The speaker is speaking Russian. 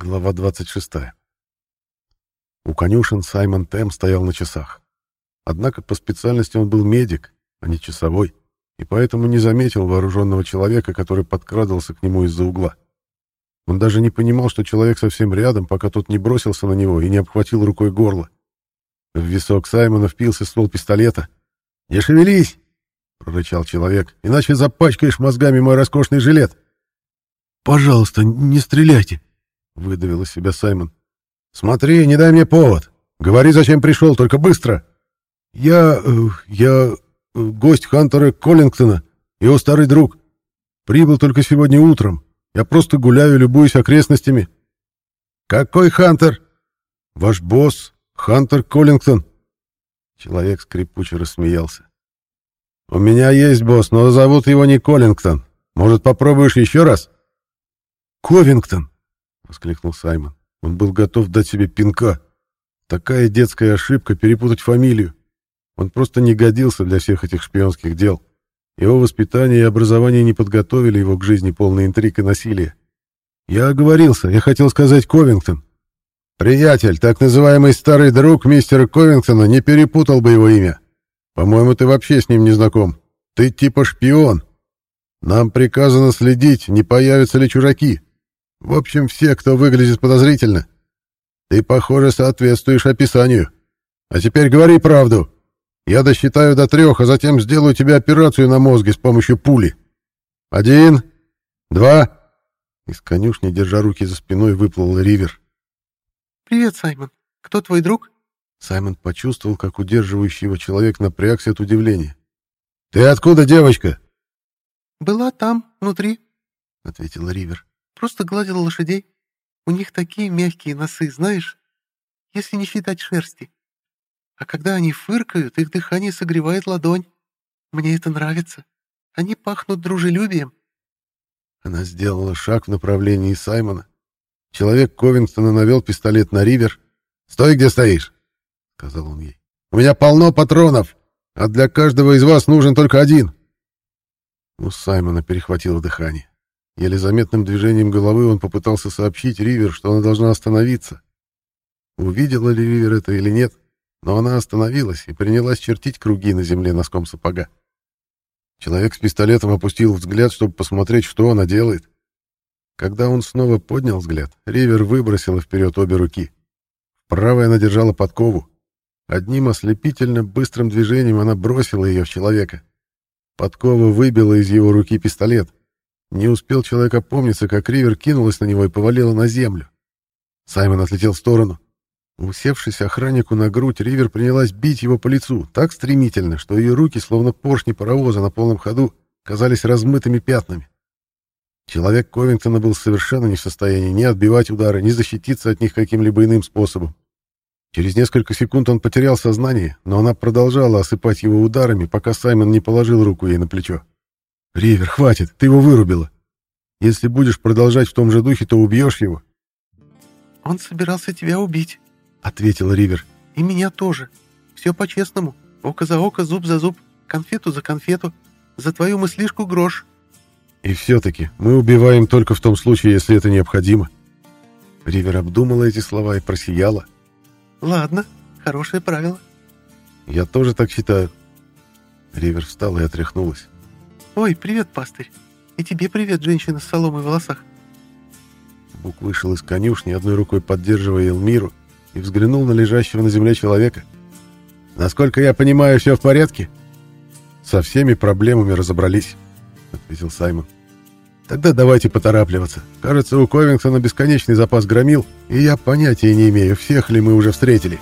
Глава 26. У конюшен Саймон Тем стоял на часах. Однако по специальности он был медик, а не часовой, и поэтому не заметил вооруженного человека, который подкрадывался к нему из-за угла. Он даже не понимал, что человек совсем рядом, пока тот не бросился на него и не обхватил рукой горло. В висок Саймона впился ствол пистолета. «Не шевелись!» — прорычал человек. «Иначе запачкаешь мозгами мой роскошный жилет!» «Пожалуйста, не стреляйте!» Выдавил из себя Саймон. «Смотри, не дай мне повод. Говори, зачем пришел, только быстро». «Я... Э, я... Э, гость Хантера Коллингтона, его старый друг. Прибыл только сегодня утром. Я просто гуляю, любуюсь окрестностями». «Какой Хантер?» «Ваш босс, Хантер Коллингтон». Человек скрипуче рассмеялся. «У меня есть босс, но зовут его не Коллингтон. Может, попробуешь еще раз?» «Ковингтон», — воскликнул Саймон. Он был готов дать себе пинка. Такая детская ошибка перепутать фамилию. Он просто не годился для всех этих шпионских дел. Его воспитание и образование не подготовили его к жизни полной интриг и насилия. Я оговорился, я хотел сказать Ковингтон. Приятель, так называемый старый друг мистера Ковингтона, не перепутал бы его имя. По-моему, ты вообще с ним не знаком. Ты типа шпион. Нам приказано следить, не появятся ли чужаки. В общем, все, кто выглядит подозрительно. Ты, похоже, соответствуешь описанию. А теперь говори правду. Я досчитаю до трех, а затем сделаю тебе операцию на мозге с помощью пули. Один, два...» Из конюшни, держа руки за спиной, выплыл Ривер. «Привет, Саймон. Кто твой друг?» Саймон почувствовал, как удерживающий его человек напрягся от удивления. «Ты откуда, девочка?» «Была там, внутри», — ответил Ривер. Просто гладил лошадей. У них такие мягкие носы, знаешь, если не считать шерсти. А когда они фыркают, их дыхание согревает ладонь. Мне это нравится. Они пахнут дружелюбием. Она сделала шаг в направлении Саймона. Человек Ковингтона навел пистолет на Ривер. «Стой, где стоишь!» — сказал он ей. «У меня полно патронов, а для каждого из вас нужен только один!» У Саймона перехватило дыхание. Еле заметным движением головы он попытался сообщить Ривер, что она должна остановиться. Увидела ли Ривер это или нет, но она остановилась и принялась чертить круги на земле носком сапога. Человек с пистолетом опустил взгляд, чтобы посмотреть, что она делает. Когда он снова поднял взгляд, Ривер выбросила вперед обе руки. В правой она держала подкову. Одним ослепительно быстрым движением она бросила ее в человека. Подкова выбила из его руки пистолет. Не успел человек опомниться, как Ривер кинулась на него и повалила на землю. Саймон отлетел в сторону. Усевшись охраннику на грудь, Ривер принялась бить его по лицу так стремительно, что ее руки, словно поршни паровоза на полном ходу, казались размытыми пятнами. Человек Ковингтона был совершенно не в состоянии ни отбивать удары, ни защититься от них каким-либо иным способом. Через несколько секунд он потерял сознание, но она продолжала осыпать его ударами, пока Саймон не положил руку ей на плечо. «Ривер, хватит, ты его вырубила. Если будешь продолжать в том же духе, то убьешь его». «Он собирался тебя убить», — ответила Ривер. «И меня тоже. Все по-честному. Око за око, зуб за зуб, конфету за конфету. За твою мыслишку грош». «И все-таки мы убиваем только в том случае, если это необходимо». Ривер обдумала эти слова и просияла. «Ладно, хорошее правило». «Я тоже так считаю». Ривер встала и отряхнулась. «Ой, привет, пастырь. И тебе привет, женщина с соломой в волосах». Бук вышел из конюшни, одной рукой поддерживая Элмиру, и взглянул на лежащего на земле человека. «Насколько я понимаю, все в порядке?» «Со всеми проблемами разобрались», — ответил Саймон. «Тогда давайте поторапливаться. Кажется, у Ковингтона бесконечный запас громил, и я понятия не имею, всех ли мы уже встретили».